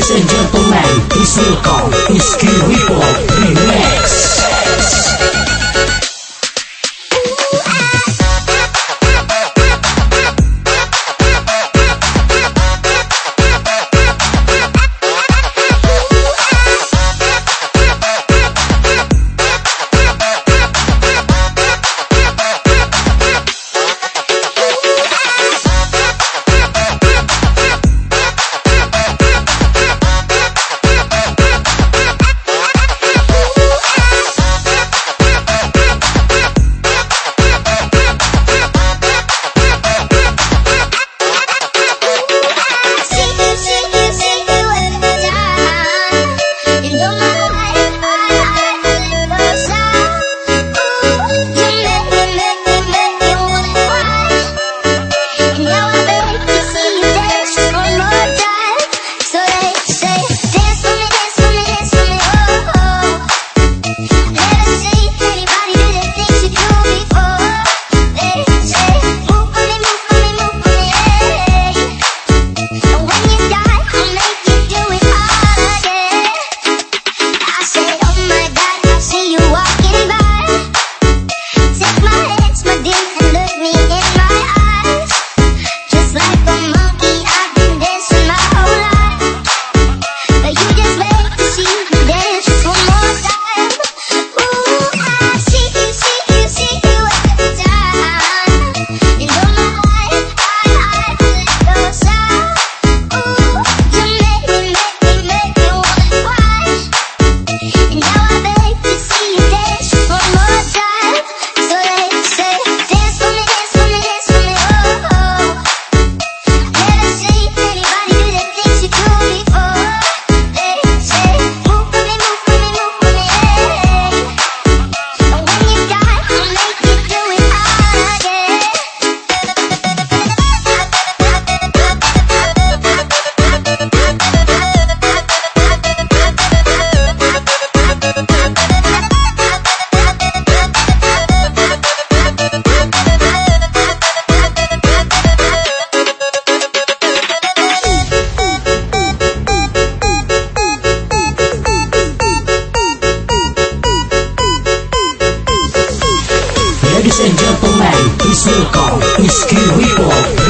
Ladies and gentlemen, it's Nilko, it's King Ripple, relax. Ladies and gentlemen, please welcome Whiskey Report.